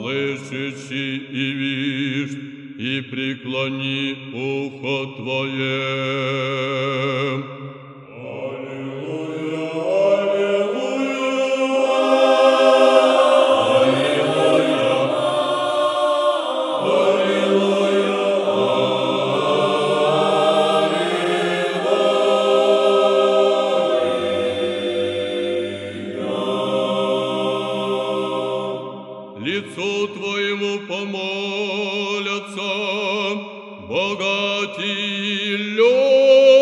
слышащий и вишь, и преклони ухо Твое. лицу Твоему помолятся богатые люди.